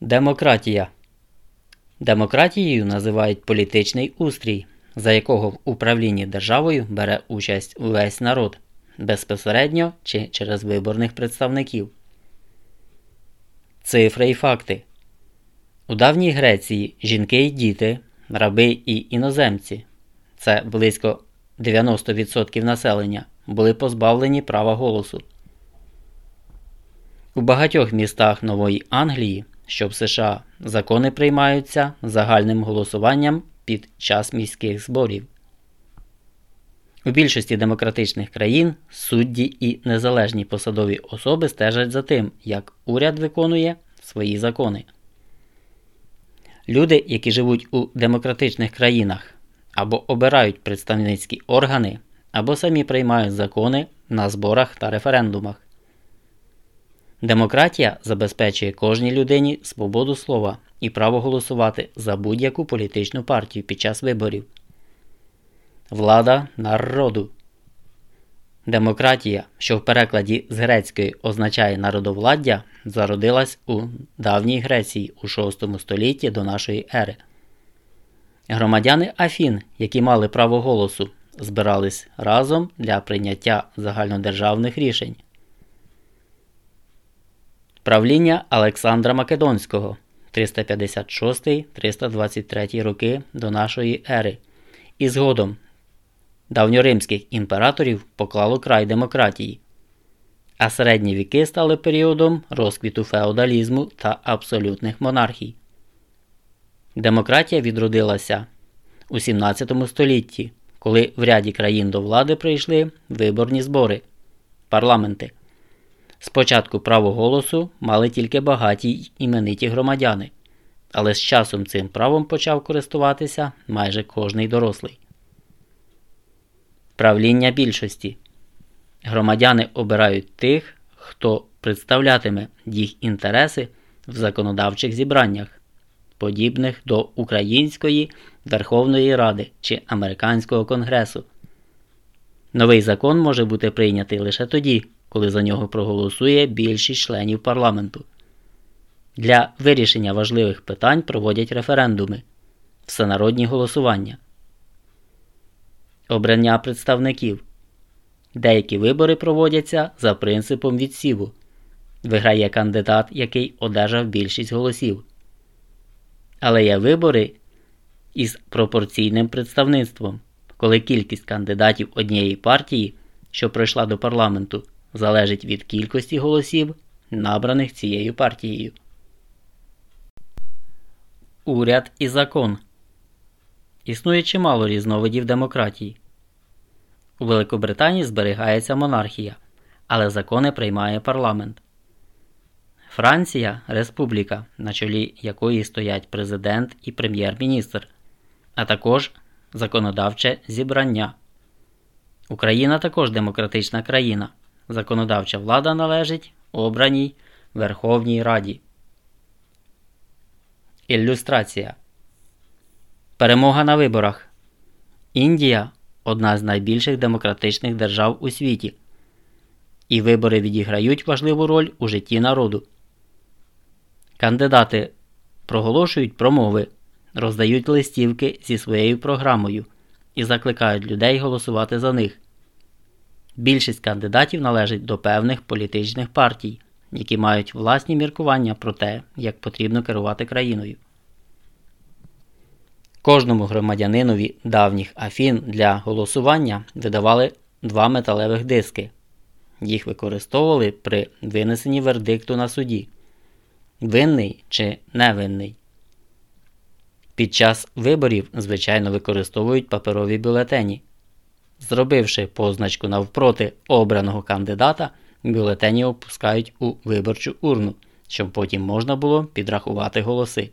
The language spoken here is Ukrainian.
Демократія. Демократією називають політичний устрій, за якого в управлінні державою бере участь весь народ безпосередньо чи через виборних представників. Цифри і факти. У давній Греції жінки і діти, раби і іноземці це близько 90% населення, були позбавлені права голосу. У багатьох містах Нової Англії, що в США, закони приймаються загальним голосуванням під час міських зборів. У більшості демократичних країн судді і незалежні посадові особи стежать за тим, як уряд виконує свої закони. Люди, які живуть у демократичних країнах, або обирають представницькі органи, або самі приймають закони на зборах та референдумах. Демократія забезпечує кожній людині свободу слова і право голосувати за будь-яку політичну партію під час виборів. Влада народу. Демократія, що в перекладі з грецької означає народовладдя, зародилась у давній Греції у VI столітті до нашої ери. Громадяни Афін, які мали право голосу, збирались разом для прийняття загальнодержавних рішень. Правління Олександра Македонського 356-323 роки до нашої ери і згодом давньоримських імператорів поклало край демократії, а середні віки стали періодом розквіту феодалізму та абсолютних монархій. Демократія відродилася у 17 столітті, коли в ряді країн до влади прийшли виборні збори парламенти. Спочатку право голосу мали тільки багаті й імениті громадяни, але з часом цим правом почав користуватися майже кожний дорослий. Правління більшості громадяни обирають тих, хто представлятиме їх інтереси в законодавчих зібраннях подібних до Української Верховної Ради чи Американського Конгресу. Новий закон може бути прийнятий лише тоді, коли за нього проголосує більшість членів парламенту. Для вирішення важливих питань проводять референдуми, всенародні голосування, обрання представників. Деякі вибори проводяться за принципом відсіву. Виграє кандидат, який одержав більшість голосів але є вибори із пропорційним представництвом, коли кількість кандидатів однієї партії, що пройшла до парламенту, залежить від кількості голосів, набраних цією партією. Уряд і закон існує чимало різновидів демократії. У Великобританії зберігається монархія, але закони приймає парламент. Франція республіка, на чолі якої стоять президент і прем'єр-міністр, а також законодавче зібрання. Україна також демократична країна. Законодавча влада належить обраній Верховній Раді. Ілюстрація Перемога на виборах. Індія одна з найбільших демократичних держав у світі. І вибори відіграють важливу роль у житті народу. Кандидати проголошують промови, роздають листівки зі своєю програмою і закликають людей голосувати за них. Більшість кандидатів належить до певних політичних партій, які мають власні міркування про те, як потрібно керувати країною. Кожному громадянинові давніх афін для голосування видавали два металевих диски. Їх використовували при винесенні вердикту на суді винний чи невинний. Під час виборів, звичайно, використовують паперові бюлетені. Зробивши позначку навпроти обраного кандидата, бюлетені опускають у виборчу урну, щоб потім можна було підрахувати голоси.